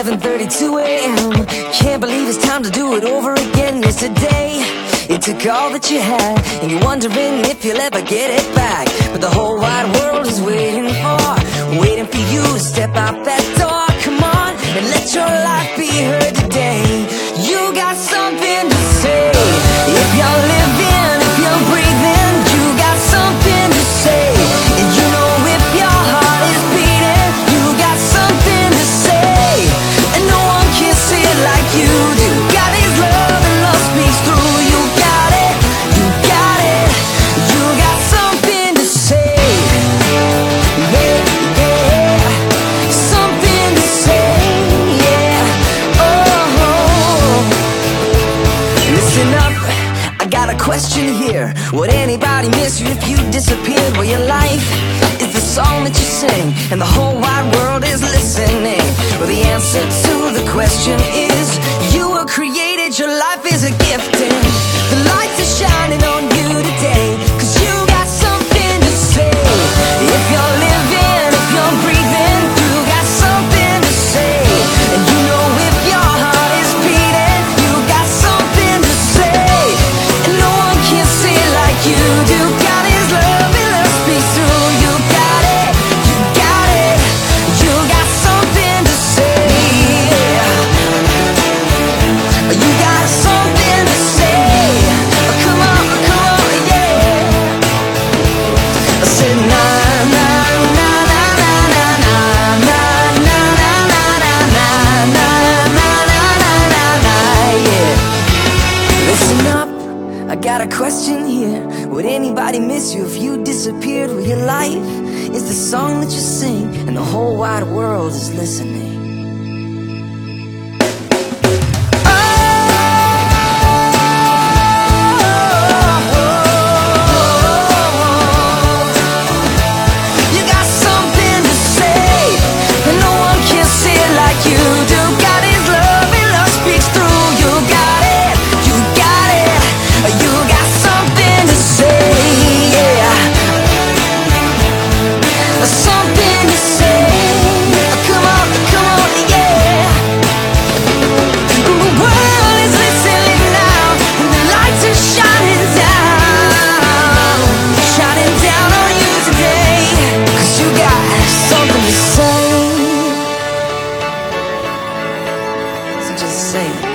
11:32 a.m. Can't believe it's time to do it over again. Yesterday, it took all that you had, and you're wondering if you'll ever get it back. But the whole wide world is question here. Would anybody miss you if you disappeared? Well, your life is the song that you sing, and the whole wide world is listening. Well, the answer to the question is you were created, your life got a question here. Would anybody miss you if you disappeared? Well, your life is the song that you sing, and the whole wide world is listening. safe.